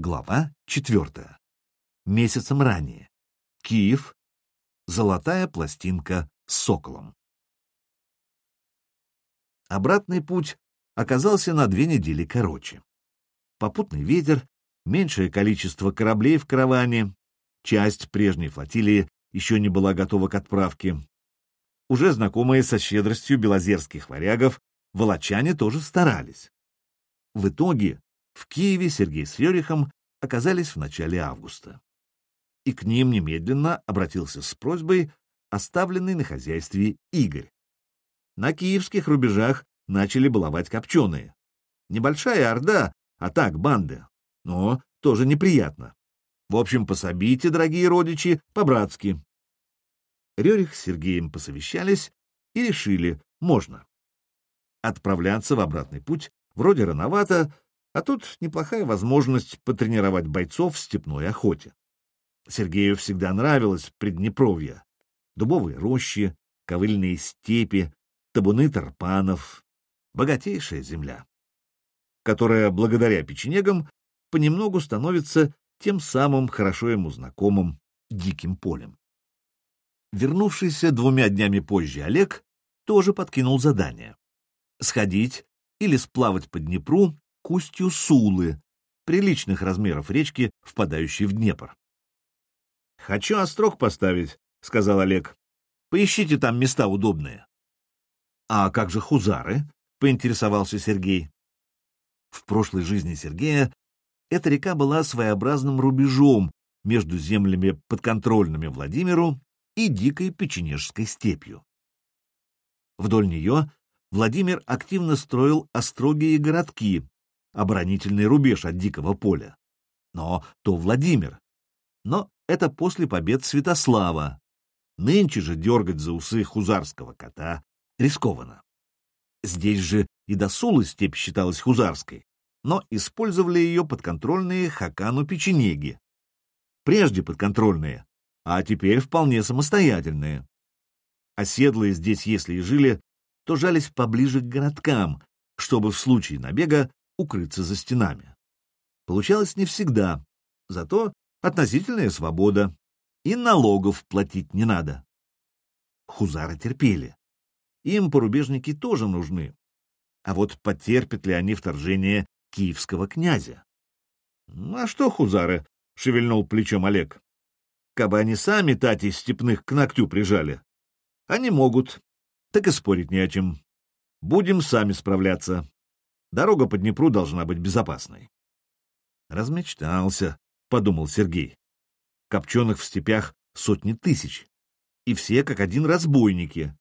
Глава четвертая. Месяцем ранее. Киев. Золотая пластинка с соколом. Обратный путь оказался на две недели короче. Попутный ветер, меньшее количество кораблей в караване, часть прежней флотилии еще не была готова к отправке. Уже знакомые со щедростью белозерских варягов, волочане тоже старались. В итоге в Киеве Сергей с Рерихом оказались в начале августа. И к ним немедленно обратился с просьбой оставленный на хозяйстве Игорь. На киевских рубежах начали баловать копченые. Небольшая орда, а так банды. Но тоже неприятно. В общем, пособите, дорогие родичи, по-братски. Рерих с Сергеем посовещались и решили, можно. Отправляться в обратный путь вроде рановато, а тут неплохая возможность потренировать бойцов в степной охоте. Сергею всегда нравилось Приднепровье. Дубовые рощи, ковыльные степи, табуны тарпанов. Богатейшая земля, которая, благодаря печенегам, понемногу становится тем самым хорошо ему знакомым диким полем. Вернувшийся двумя днями позже Олег тоже подкинул задание — сходить или сплавать по Днепру к Сулы, приличных размеров речки, впадающей в Днепр. — Хочу острог поставить, — сказал Олег. — Поищите там места удобные. — А как же хузары? — поинтересовался Сергей. В прошлой жизни Сергея эта река была своеобразным рубежом между землями, подконтрольными Владимиру, и дикой печенежской степью. Вдоль нее Владимир активно строил остроги и городки, оборонительный рубеж от дикого поля. Но то Владимир. Но это после побед Святослава. Нынче же дергать за усы хузарского кота рискованно. Здесь же и до Сулы степь считалась хузарской, но использовали ее подконтрольные Хакану печенеги. Прежде подконтрольные, а теперь вполне самостоятельные. Оседлые здесь, если и жили, то жались поближе к городкам, чтобы в случае набега укрыться за стенами. Получалось не всегда, зато относительная свобода, и налогов платить не надо. Хузары терпели. Им порубежники тоже нужны. А вот потерпят ли они вторжение киевского князя? — А что, хузары? — шевельнул плечом Олег. — Кабы они сами тати степных к ногтю прижали. Они могут. Так и спорить не о чем. Будем сами справляться. Дорога по Днепру должна быть безопасной. Размечтался, — подумал Сергей. Копченых в степях сотни тысяч, и все как один разбойники.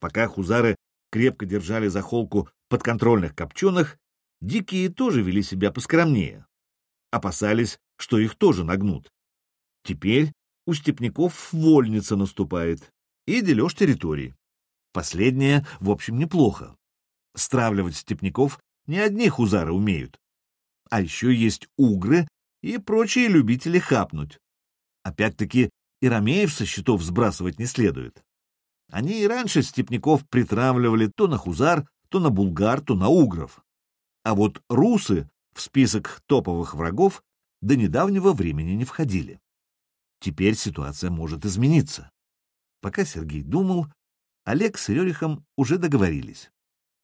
Пока хузары крепко держали за холку подконтрольных копченых, дикие тоже вели себя поскромнее. Опасались, что их тоже нагнут. Теперь у степняков вольница наступает и дележ территорий. Последнее, в общем, неплохо. Стравливать степняков не одни хузары умеют. А еще есть угры и прочие любители хапнуть. Опять-таки, и ромеев со счетов сбрасывать не следует. Они и раньше степняков притравливали то на хузар, то на булгар, то на угров. А вот русы в список топовых врагов до недавнего времени не входили. Теперь ситуация может измениться. Пока Сергей думал, Олег с Рерихом уже договорились.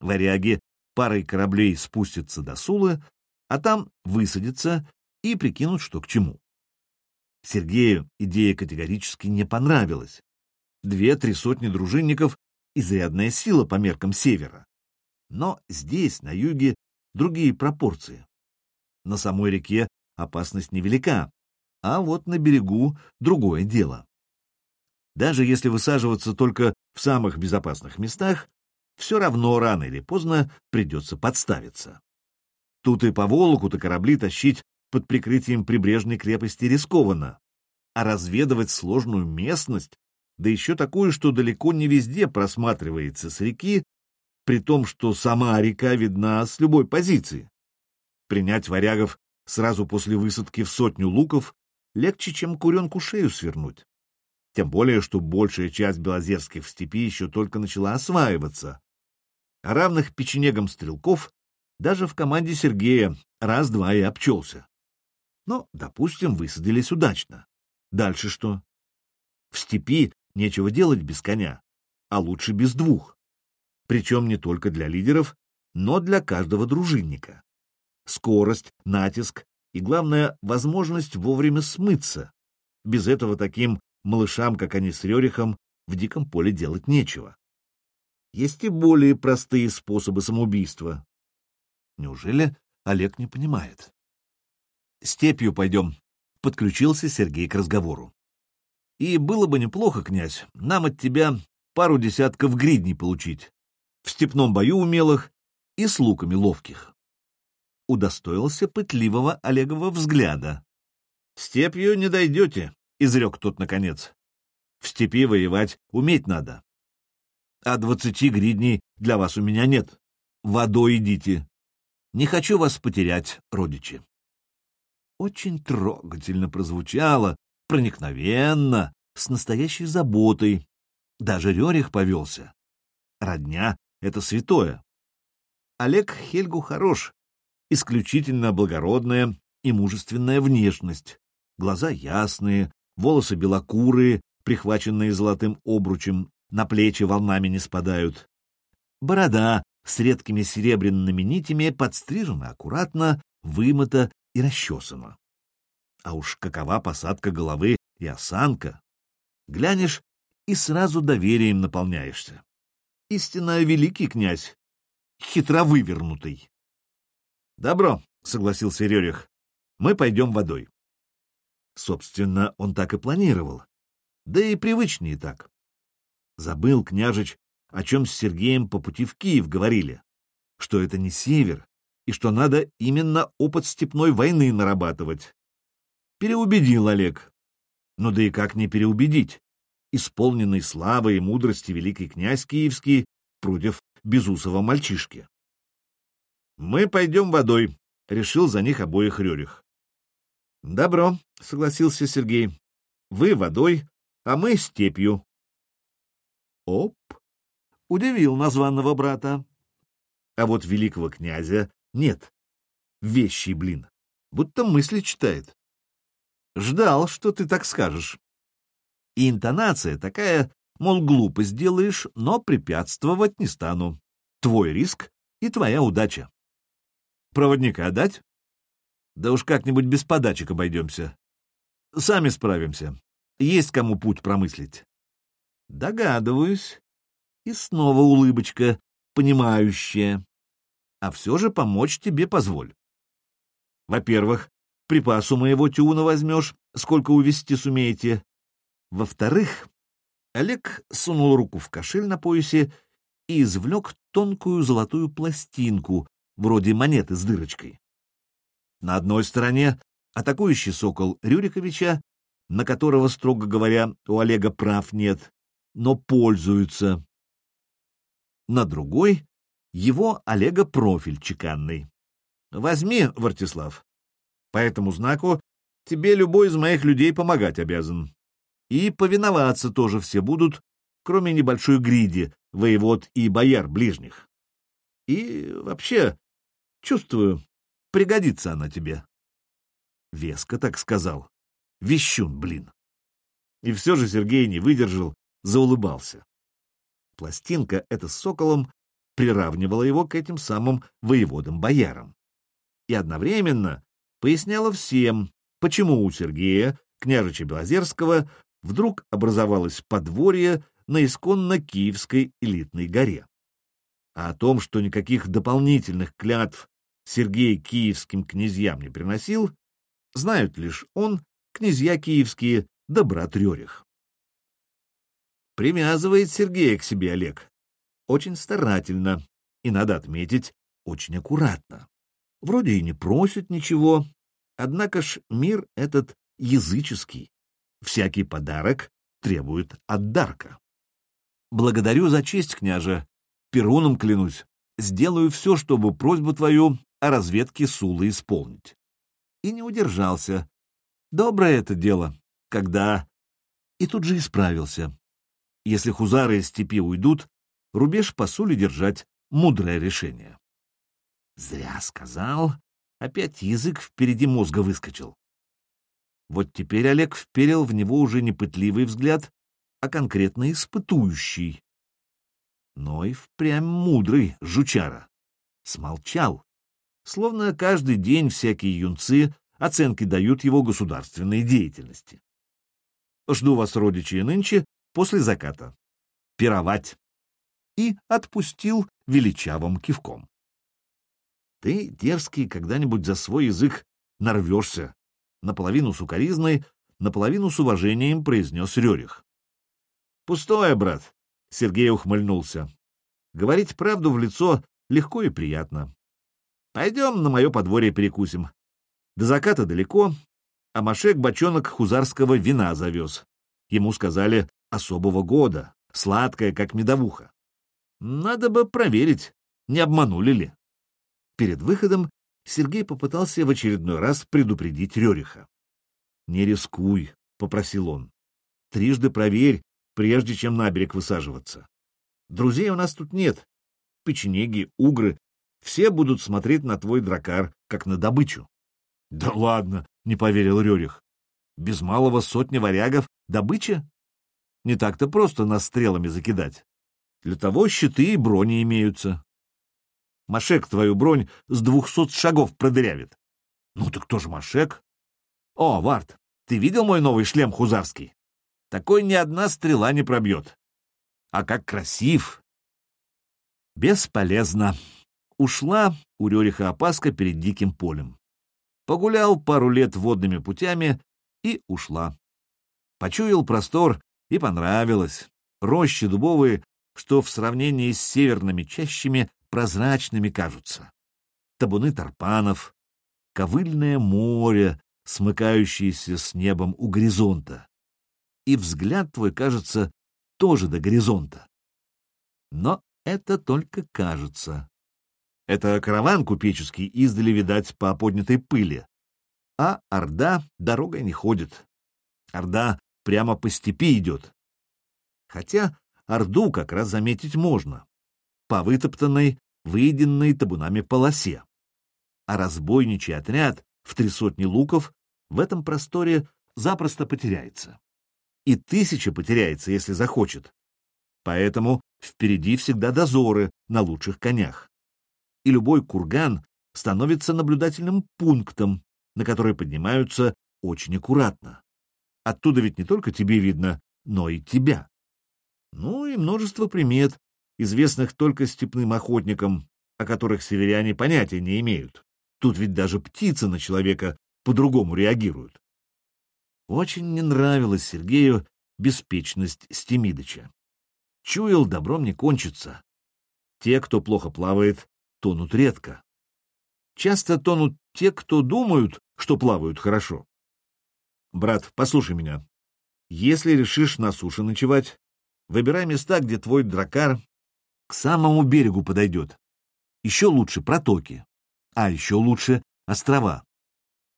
Варяги парой кораблей спустятся до Сулы, а там высадятся и прикинут, что к чему. Сергею идея категорически не понравилась. Две-три сотни дружинников — изрядная сила по меркам севера. Но здесь, на юге, другие пропорции. На самой реке опасность невелика, а вот на берегу другое дело. Даже если высаживаться только в самых безопасных местах, все равно рано или поздно придется подставиться. Тут и по Волоку-то корабли тащить под прикрытием прибрежной крепости рискованно, а разведывать сложную местность, да еще такую, что далеко не везде просматривается с реки, при том, что сама река видна с любой позиции. Принять варягов сразу после высадки в сотню луков легче, чем куренку шею свернуть. Тем более, что большая часть белозерских степи еще только начала осваиваться. Равных печенегам стрелков даже в команде Сергея раз-два и обчелся. Но, допустим, высадились удачно. Дальше что? В степи нечего делать без коня, а лучше без двух. Причем не только для лидеров, но для каждого дружинника. Скорость, натиск и, главное, возможность вовремя смыться. Без этого таким малышам, как они с Рерихом, в диком поле делать нечего. Есть и более простые способы самоубийства. Неужели Олег не понимает? «Степью пойдем», — подключился Сергей к разговору. «И было бы неплохо, князь, нам от тебя пару десятков гридней получить. В степном бою умелых и с луками ловких». Удостоился пытливого Олегового взгляда. «Степью не дойдете», — изрек тот наконец. «В степи воевать уметь надо. А двадцати гридней для вас у меня нет. Водой идите. Не хочу вас потерять, родичи» очень трогательно прозвучало, проникновенно, с настоящей заботой. Даже Рерих повелся. Родня — это святое. Олег Хельгу хорош, исключительно благородная и мужественная внешность, глаза ясные, волосы белокурые, прихваченные золотым обручем, на плечи волнами не спадают. Борода с редкими серебряными нитями подстрижена аккуратно, вымыта и расчесана. А уж какова посадка головы и осанка! Глянешь и сразу доверием наполняешься. Истинно великий князь, хитро вывернутый. Добро, — согласился Рерих, — мы пойдем водой. Собственно, он так и планировал. Да и привычнее так. Забыл княжич, о чем с Сергеем по пути в Киев говорили, что это не север, и что надо именно опыт степной войны нарабатывать. Переубедил Олег. Ну да и как не переубедить? Исполненный славы и мудрости великий князь Киевский против безусого мальчишки. «Мы пойдем водой», — решил за них обоих Рерих. «Добро», — согласился Сергей. «Вы водой, а мы степью». «Оп!» — удивил названного брата. А вот великого князя нет. Вещий, блин. Будто мысли читает. Ждал, что ты так скажешь. И интонация такая, мол, глупость делаешь, но препятствовать не стану. Твой риск и твоя удача. Проводника дать? Да уж как-нибудь без подачек обойдемся. Сами справимся. Есть кому путь промыслить. Догадываюсь. И снова улыбочка, понимающая а все же помочь тебе позволь. Во-первых, припасу моего тюна возьмешь, сколько увезти сумеете. Во-вторых, Олег сунул руку в кошель на поясе и извлек тонкую золотую пластинку, вроде монеты с дырочкой. На одной стороне атакующий сокол Рюриковича, на которого, строго говоря, у Олега прав нет, но пользуются. На другой его Олега профиль чеканный. Возьми, Вартислав. По этому знаку тебе любой из моих людей помогать обязан. И повиноваться тоже все будут, кроме небольшой гриди, воевод и бояр ближних. И вообще, чувствую, пригодится она тебе. Веско так сказал. Вещун, блин. И все же Сергей не выдержал, заулыбался. Пластинка эта с соколом приравнивала его к этим самым воеводам-боярам. И одновременно поясняла всем, почему у Сергея, княжича Белозерского, вдруг образовалось подворье на исконно Киевской элитной горе. А о том, что никаких дополнительных клятв Сергей киевским князьям не приносил, знают лишь он, князья киевские, да брат Рерих. Привязывает Сергея к себе Олег, очень старательно и, надо отметить, очень аккуратно. Вроде и не просит ничего, однако ж мир этот языческий. Всякий подарок требует отдарка. Благодарю за честь, княже. Перуном клянусь. Сделаю все, чтобы просьбу твою о разведке Сулы исполнить. И не удержался. Доброе это дело, когда... И тут же исправился. Если хузары из степи уйдут, рубеж по Суле держать — мудрое решение. Зря сказал. Опять язык впереди мозга выскочил. Вот теперь Олег вперил в него уже не пытливый взгляд, а конкретно испытующий. Но и впрямь мудрый жучара. Смолчал. Словно каждый день всякие юнцы оценки дают его государственной деятельности. Жду вас, родичи, нынче после заката. Пировать. И отпустил величавым кивком. Ты, дерзкий, когда-нибудь за свой язык нарвешься. Наполовину сукоризной, наполовину с уважением произнес Рерих. Пустое, брат, Сергей ухмыльнулся. Говорить правду в лицо легко и приятно. Пойдем на мое подворье перекусим. До заката далеко, а Машек бочонок хузарского вина завез. Ему сказали особого года, сладкое, как медовуха. Надо бы проверить, не обманули ли. Перед выходом Сергей попытался в очередной раз предупредить Рериха. «Не рискуй», — попросил он. «Трижды проверь, прежде чем на берег высаживаться. Друзей у нас тут нет. Печенеги, угры — все будут смотреть на твой дракар, как на добычу». «Да ладно», — не поверил Рерих. «Без малого сотни варягов добыча? Не так-то просто нас стрелами закидать. Для того щиты и брони имеются. Машек твою бронь с двухсот шагов продырявит. Ну так кто же Машек? О, Варт, ты видел мой новый шлем хузарский? Такой ни одна стрела не пробьет. А как красив! Бесполезно. Ушла у Рериха опаска перед диким полем. Погулял пару лет водными путями и ушла. Почуял простор и понравилось. Рощи дубовые что в сравнении с северными чащами прозрачными кажутся. Табуны тарпанов, ковыльное море, смыкающееся с небом у горизонта. И взгляд твой, кажется, тоже до горизонта. Но это только кажется. Это караван купеческий издали видать по поднятой пыли. А Орда дорогой не ходит. Орда прямо по степи идет. Хотя Орду как раз заметить можно. По вытоптанной, выеденной табунами полосе. А разбойничий отряд в три сотни луков в этом просторе запросто потеряется. И тысяча потеряется, если захочет. Поэтому впереди всегда дозоры на лучших конях. И любой курган становится наблюдательным пунктом, на который поднимаются очень аккуратно. Оттуда ведь не только тебе видно, но и тебя. Ну и множество примет, известных только степным охотникам, о которых северяне понятия не имеют. Тут ведь даже птицы на человека по-другому реагируют. Очень не нравилась Сергею беспечность Стемидыча. Чуял, добром не кончится. Те, кто плохо плавает, тонут редко. Часто тонут те, кто думают, что плавают хорошо. Брат, послушай меня. Если решишь на суше ночевать, Выбирай места, где твой дракар к самому берегу подойдет. Еще лучше протоки, а еще лучше острова.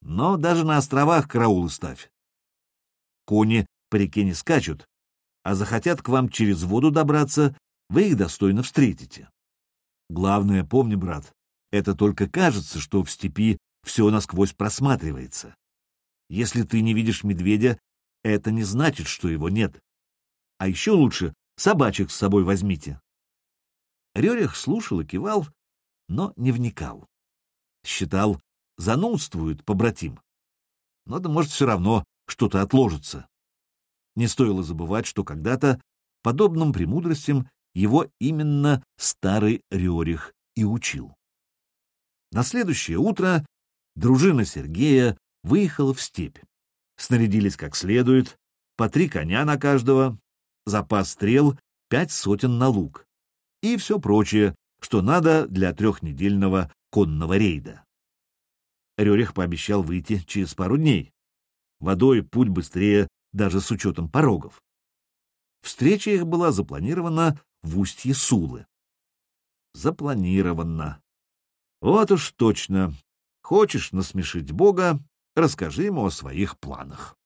Но даже на островах караулы ставь. Кони по реке не скачут, а захотят к вам через воду добраться, вы их достойно встретите. Главное, помни, брат, это только кажется, что в степи все насквозь просматривается. Если ты не видишь медведя, это не значит, что его нет. А еще лучше собачек с собой возьмите. Рерих слушал и кивал, но не вникал. Считал, занудствует побратим. Но да может все равно что-то отложится. Не стоило забывать, что когда-то подобным премудростям его именно старый Рерих и учил. На следующее утро дружина Сергея выехала в степь. Снарядились как следует, по три коня на каждого, запас стрел пять сотен на лук и все прочее, что надо для трехнедельного конного рейда. Рерих пообещал выйти через пару дней. Водой путь быстрее даже с учетом порогов. Встреча их была запланирована в устье Сулы. Запланировано. Вот уж точно. Хочешь насмешить Бога, расскажи ему о своих планах.